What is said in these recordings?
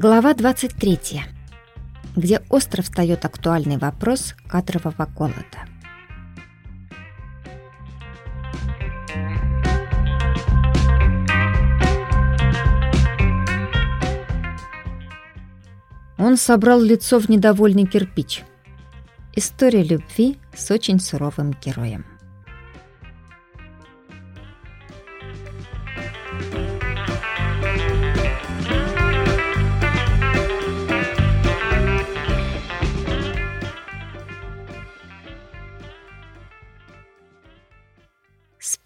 Глава 23, где остро встает актуальный вопрос кадрового голода. Он собрал лицо в недовольный кирпич. История любви с очень суровым героем.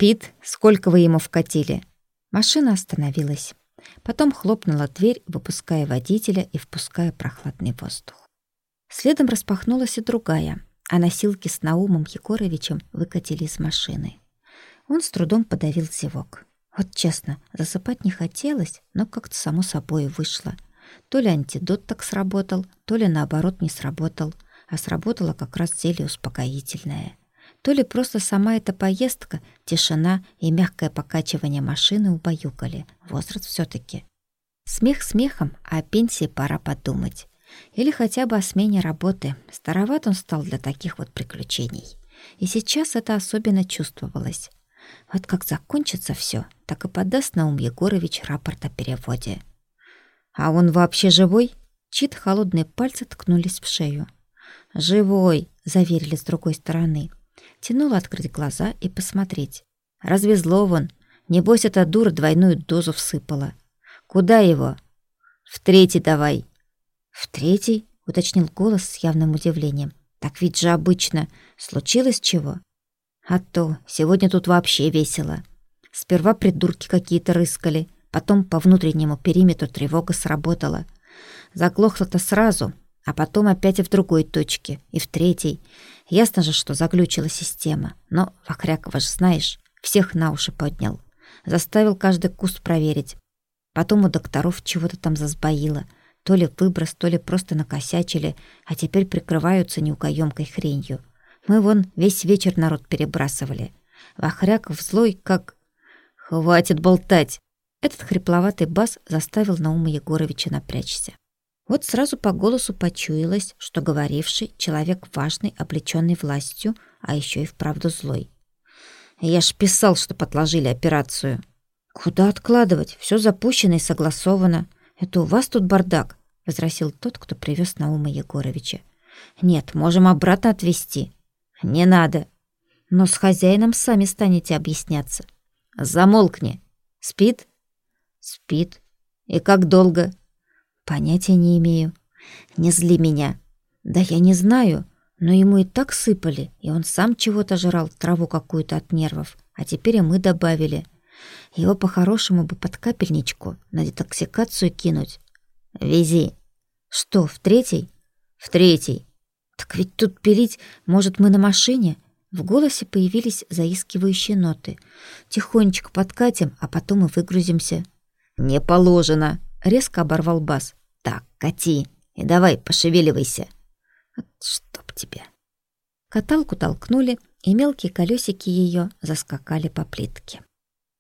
Спит, сколько вы ему вкатили. Машина остановилась. Потом хлопнула дверь, выпуская водителя и впуская прохладный воздух. Следом распахнулась и другая, а носилки с Наумом Егоровичем выкатили из машины. Он с трудом подавил зевок. Вот честно, засыпать не хотелось, но как-то само собой вышло. То ли антидот так сработал, то ли наоборот не сработал, а сработало как раз зелье успокоительное. То ли просто сама эта поездка, тишина и мягкое покачивание машины убаюкали. Возраст все таки Смех смехом, а о пенсии пора подумать. Или хотя бы о смене работы. Староват он стал для таких вот приключений. И сейчас это особенно чувствовалось. Вот как закончится все, так и подаст Наум Егорович рапорт о переводе. «А он вообще живой?» Чит холодные пальцы ткнулись в шею. «Живой!» — заверили с другой стороны. Тянула открыть глаза и посмотреть. Развезло вон. Небось, эта дура двойную дозу всыпала. Куда его? В третий давай. В третий? Уточнил голос с явным удивлением. Так ведь же обычно. Случилось чего? А то сегодня тут вообще весело. Сперва придурки какие-то рыскали, потом по внутреннему периметру тревога сработала. Заглохло-то сразу, а потом опять и в другой точке, и в третьей. Ясно же, что заглючила система. Но Вахрякова же, знаешь, всех на уши поднял. Заставил каждый куст проверить. Потом у докторов чего-то там засбоило. То ли выброс, то ли просто накосячили, а теперь прикрываются неукоемкой хренью. Мы вон весь вечер народ перебрасывали. Вахряков злой, как... «Хватит болтать!» Этот хрипловатый бас заставил Наума Егоровича напрячься. Вот сразу по голосу почуялось, что говоривший человек важный, облеченный властью, а еще и вправду злой. «Я ж писал, что подложили операцию». «Куда откладывать? Все запущено и согласовано. Это у вас тут бардак», — возразил тот, кто привез Наума Егоровича. «Нет, можем обратно отвезти». «Не надо». «Но с хозяином сами станете объясняться». «Замолкни. Спит?» «Спит. И как долго?» Понятия не имею. Не зли меня. Да я не знаю, но ему и так сыпали, и он сам чего-то жрал, траву какую-то от нервов, а теперь и мы добавили. Его по-хорошему бы под капельничку на детоксикацию кинуть. Вези. Что, в третий? В третий. Так ведь тут пилить, может, мы на машине? В голосе появились заискивающие ноты. Тихонечко подкатим, а потом и выгрузимся. Не положено, резко оборвал бас. Так, кати, и давай, пошевеливайся. Чтоб тебя. Каталку толкнули, и мелкие колесики ее заскакали по плитке.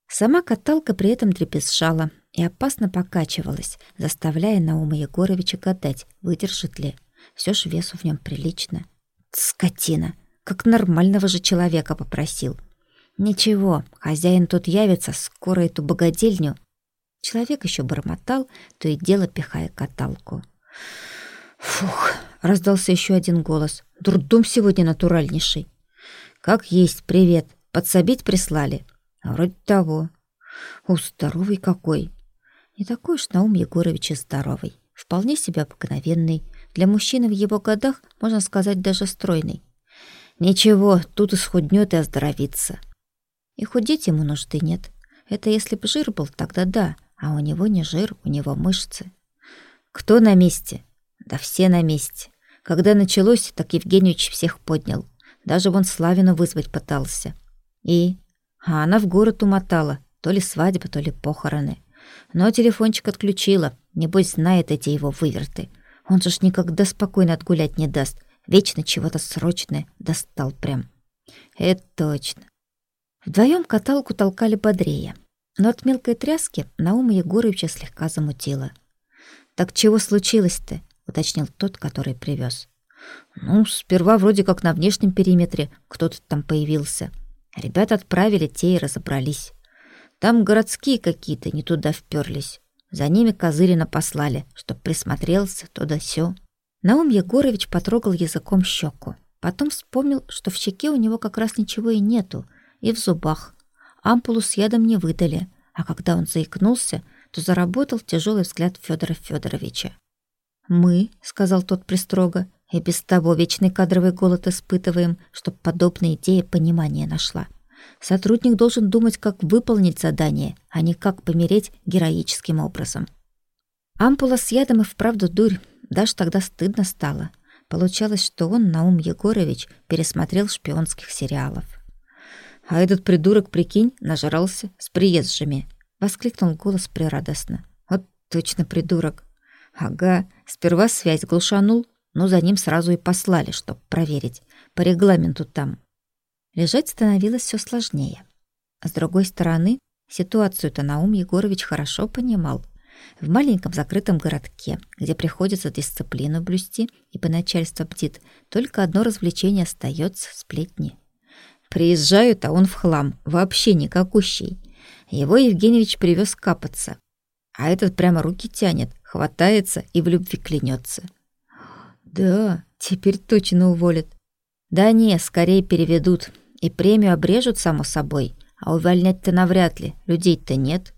Сама каталка при этом дребезжала и опасно покачивалась, заставляя Наума Егоровича гадать, выдержит ли. Все ж весу в нем прилично. Скотина! Как нормального же человека попросил. Ничего, хозяин тут явится, скоро эту богадельню Человек еще бормотал, то и дело пихая каталку. «Фух!» — раздался еще один голос. «Дурдом сегодня натуральнейший!» «Как есть, привет! Подсобить прислали?» «Вроде того». «У, здоровый какой!» Не такой уж Наум Егорович и здоровый. Вполне себе обыкновенный. Для мужчины в его годах, можно сказать, даже стройный. Ничего, тут исхуднет и оздоровится. И худеть ему нужды нет. Это если б жир был, тогда да. А у него не жир, у него мышцы. Кто на месте? Да все на месте. Когда началось, так Евгеньевич всех поднял. Даже вон Славину вызвать пытался. И? А она в город умотала. То ли свадьба, то ли похороны. Но телефончик отключила. Небось, знает эти его выверты. Он же ж никогда спокойно отгулять не даст. Вечно чего-то срочное достал прям. Это точно. Вдвоем каталку толкали бодрее. Но от мелкой тряски Наума Егоровича слегка замутило. Так чего случилось-то? уточнил тот, который привез. Ну, сперва вроде как на внешнем периметре кто-то там появился. Ребята отправили, те и разобрались. Там городские какие-то не туда вперлись. За ними Козырина послали, чтоб присмотрелся то да сё. Наум Егорович потрогал языком щеку. Потом вспомнил, что в щеке у него как раз ничего и нету, и в зубах. Ампулу с ядом не выдали, а когда он заикнулся, то заработал тяжелый взгляд Федора Федоровича. «Мы», — сказал тот пристрого, — «и без того вечный кадровый голод испытываем, чтоб подобная идея понимания нашла. Сотрудник должен думать, как выполнить задание, а не как помереть героическим образом». Ампула с ядом и вправду дурь, даже тогда стыдно стало. Получалось, что он, Наум Егорович, пересмотрел шпионских сериалов. «А этот придурок, прикинь, нажрался с приезжими!» — воскликнул голос прирадостно. «Вот точно придурок!» «Ага, сперва связь глушанул, но за ним сразу и послали, чтоб проверить. По регламенту там». Лежать становилось все сложнее. С другой стороны, ситуацию-то Наум Егорович хорошо понимал. В маленьком закрытом городке, где приходится дисциплину блюсти, ибо начальство бдит, только одно развлечение остается — сплетни. Приезжают, а он в хлам, вообще никакущий. Его Евгеньевич привез капаться. А этот прямо руки тянет, хватается и в любви клянется. Да, теперь точно уволят. Да не, скорее переведут. И премию обрежут, само собой. А увольнять-то навряд ли, людей-то нет.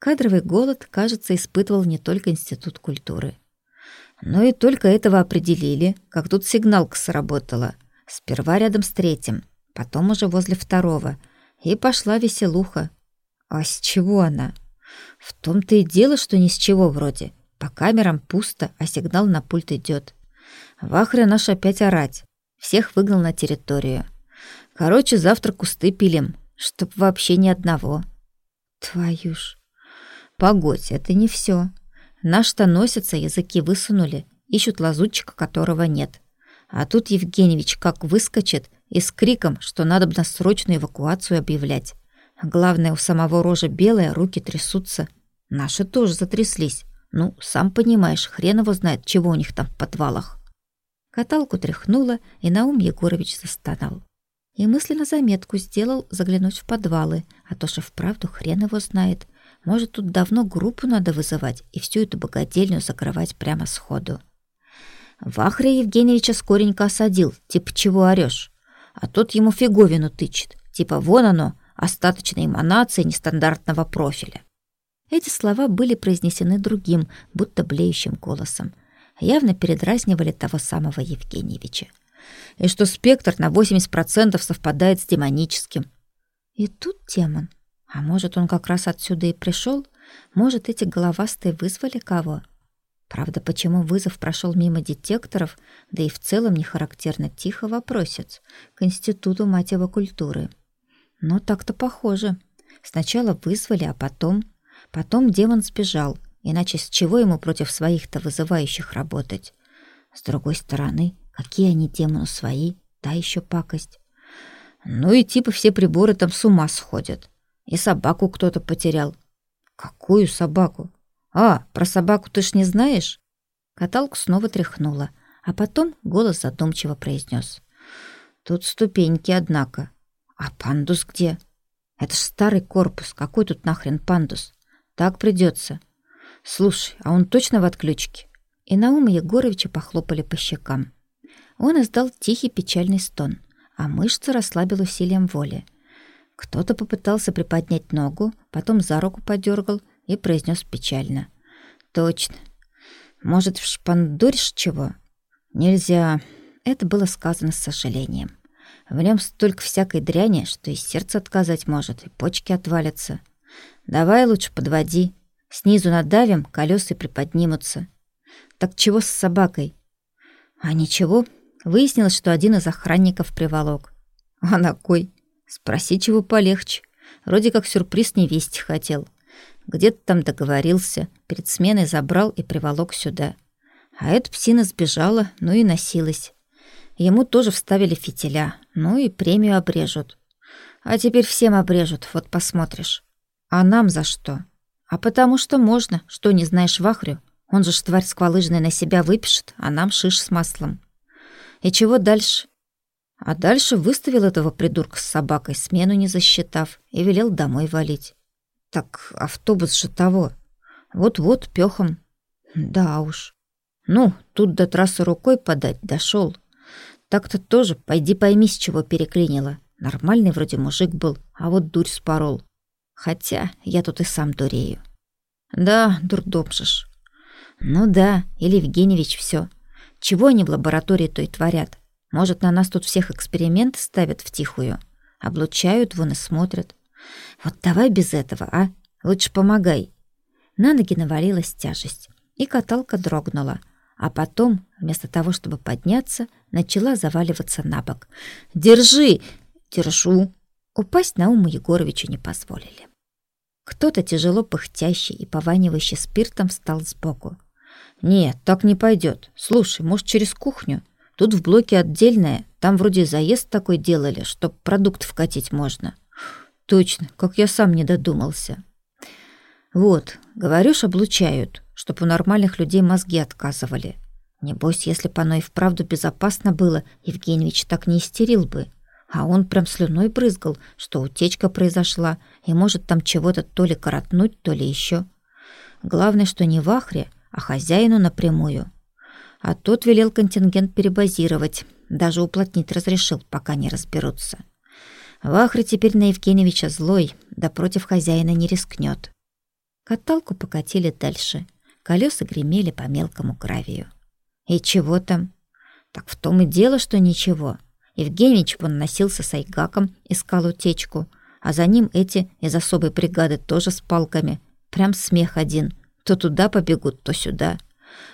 Кадровый голод, кажется, испытывал не только Институт культуры. Но и только этого определили, как тут сигналка сработала. Сперва рядом с третьим, потом уже возле второго. И пошла веселуха. А с чего она? В том-то и дело, что ни с чего вроде. По камерам пусто, а сигнал на пульт идет. Вахря наш опять орать. Всех выгнал на территорию. Короче, завтра кусты пилим, чтоб вообще ни одного. Твою ж. Погодь, это не все. Наш-то носятся, языки высунули, ищут лазутчика, которого нет. А тут Евгеньевич как выскочит и с криком, что надо бы на срочную эвакуацию объявлять. Главное, у самого рожа белая, руки трясутся. Наши тоже затряслись. Ну, сам понимаешь, хрен его знает, чего у них там в подвалах. Каталку тряхнула, и Наум Егорович застонал. И мысленно заметку сделал заглянуть в подвалы, а то же вправду хрен его знает. Может, тут давно группу надо вызывать и всю эту богадельню закрывать прямо сходу. Вахря Евгеньевича скоренько осадил, типа чего орёшь? А тот ему фиговину тычет, типа вон оно, остаточной эманации нестандартного профиля. Эти слова были произнесены другим, будто блеющим голосом. Явно передразнивали того самого Евгеньевича. И что спектр на 80% совпадает с демоническим. И тут демон. А может, он как раз отсюда и пришел? Может, эти головастые вызвали кого? Правда, почему вызов прошел мимо детекторов, да и в целом не характерно тихо вопросец к Институту матево-культуры. Но так-то похоже. Сначала вызвали, а потом... Потом демон сбежал, иначе с чего ему против своих-то вызывающих работать? С другой стороны, какие они демону свои, та еще пакость. Ну и типа все приборы там с ума сходят. И собаку кто-то потерял. Какую собаку? А, про собаку ты ж не знаешь? Каталку снова тряхнула, а потом голос задумчиво произнес. Тут ступеньки, однако. А пандус где? Это ж старый корпус. Какой тут нахрен пандус? Так придется. Слушай, а он точно в отключке? И Наума Егоровича похлопали по щекам. Он издал тихий печальный стон, а мышцы расслабил усилием воли. Кто-то попытался приподнять ногу, потом за руку подергал и произнес печально. «Точно. Может, вшпандуришь чего?» «Нельзя». Это было сказано с сожалением. В нем столько всякой дряни, что и сердце отказать может, и почки отвалятся. Давай лучше подводи. Снизу надавим, колеса приподнимутся. Так чего с собакой? А ничего. Выяснилось, что один из охранников приволок. А на кой? Спроси, чего полегче. Вроде как сюрприз невесте хотел. Где-то там договорился, перед сменой забрал и приволок сюда. А эта псина сбежала, ну и носилась. Ему тоже вставили фитиля, ну и премию обрежут. А теперь всем обрежут, вот посмотришь. А нам за что? А потому что можно, что не знаешь Вахрю. Он же ж тварь сквалыжная на себя выпишет, а нам шиш с маслом. И чего дальше? А дальше выставил этого придурка с собакой, смену не засчитав, и велел домой валить. Так автобус же того. Вот-вот, пёхом. Да уж. Ну, тут до трассы рукой подать дошел. Так-то тоже, пойди пойми, с чего переклинило. Нормальный вроде мужик был, а вот дурь спорол. Хотя я тут и сам дурею. Да, дурдом же ж. Ну да, или Евгеньевич все. Чего они в лаборатории то и творят? Может, на нас тут всех эксперименты ставят втихую? Облучают, вон и смотрят. Вот давай без этого, а? Лучше помогай. На ноги навалилась тяжесть, и каталка дрогнула, а потом, вместо того, чтобы подняться, начала заваливаться на бок. «Держи!» «Держу!» Упасть на Науму Егоровичу не позволили. Кто-то тяжело пыхтящий и пованивающий спиртом встал сбоку. «Нет, так не пойдет. Слушай, может, через кухню?» Тут в блоке отдельное, там вроде заезд такой делали, чтоб продукт вкатить можно. Точно, как я сам не додумался. Вот, говоришь, облучают, чтоб у нормальных людей мозги отказывали. Небось, если бы оно и вправду безопасно было, Евгеньевич так не истерил бы. А он прям слюной брызгал, что утечка произошла, и может там чего-то то ли коротнуть, то ли еще. Главное, что не в ахре, а хозяину напрямую. А тот велел контингент перебазировать, даже уплотнить разрешил, пока не разберутся. Вахры теперь на Евгеньевича злой, да против хозяина не рискнет. Каталку покатили дальше. Колеса гремели по мелкому гравию. И чего там? Так в том и дело, что ничего. Евгеньевич вон носился с айгаком, искал утечку, а за ним эти из особой бригады тоже с палками. Прям смех один. То туда побегут, то сюда.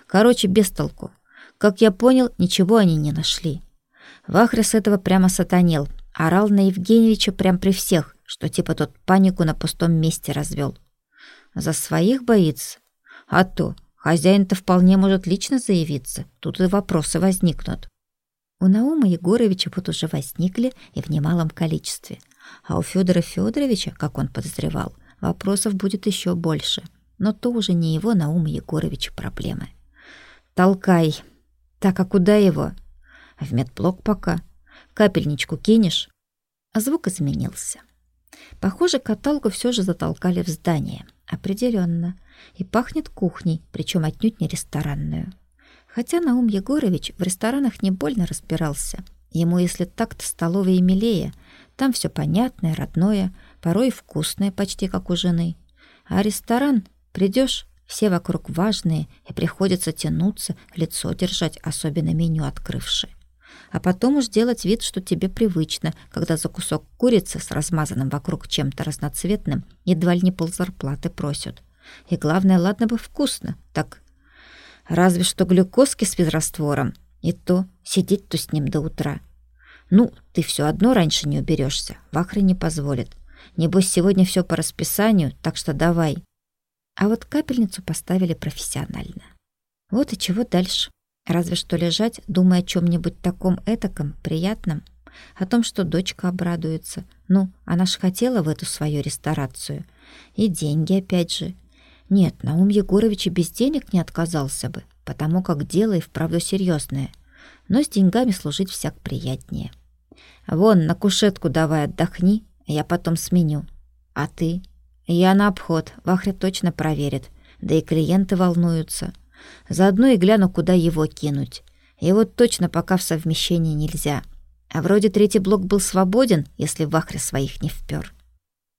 Короче, без толку. Как я понял, ничего они не нашли. Вахря с этого прямо сатанел, орал на Евгеньевича прям при всех, что типа тот панику на пустом месте развел. За своих боится? А то, хозяин-то вполне может лично заявиться, тут и вопросы возникнут. У Наума Егоровича вот уже возникли и в немалом количестве. А у Федора Федоровича, как он подозревал, вопросов будет еще больше. Но то уже не его Наума Егоровича проблемы. «Толкай!» Так, а куда его? В медблок пока. Капельничку кинешь? А звук изменился. Похоже, каталку все же затолкали в здание. Определенно. И пахнет кухней, причем отнюдь не ресторанную. Хотя Наум Егорович в ресторанах не больно разбирался. Ему, если так-то столовые милее, там все понятное, родное, порой вкусное, почти как у жены. А ресторан, придешь, все вокруг важные, и приходится тянуться, лицо держать, особенно меню открывши. А потом уж делать вид, что тебе привычно, когда за кусок курицы с размазанным вокруг чем-то разноцветным едва ли не ползарплаты просят. И главное, ладно бы вкусно, так разве что глюкозки с физраствором, и то сидеть-то с ним до утра. Ну, ты все одно раньше не уберешься, Вахры не позволит. Небось, сегодня все по расписанию, так что давай. А вот капельницу поставили профессионально. Вот и чего дальше. Разве что лежать, думая о чем-нибудь таком этаком, приятном, о том, что дочка обрадуется. Ну, она ж хотела в эту свою ресторацию. И деньги опять же. Нет, Наум Егорович и без денег не отказался бы, потому как дело и вправду серьезное. Но с деньгами служить всяк приятнее. Вон, на кушетку давай отдохни, я потом сменю. А ты? Я на обход, Вахря точно проверит, да и клиенты волнуются. Заодно и гляну, куда его кинуть. Его точно пока в совмещении нельзя. А вроде третий блок был свободен, если Вахря своих не впер.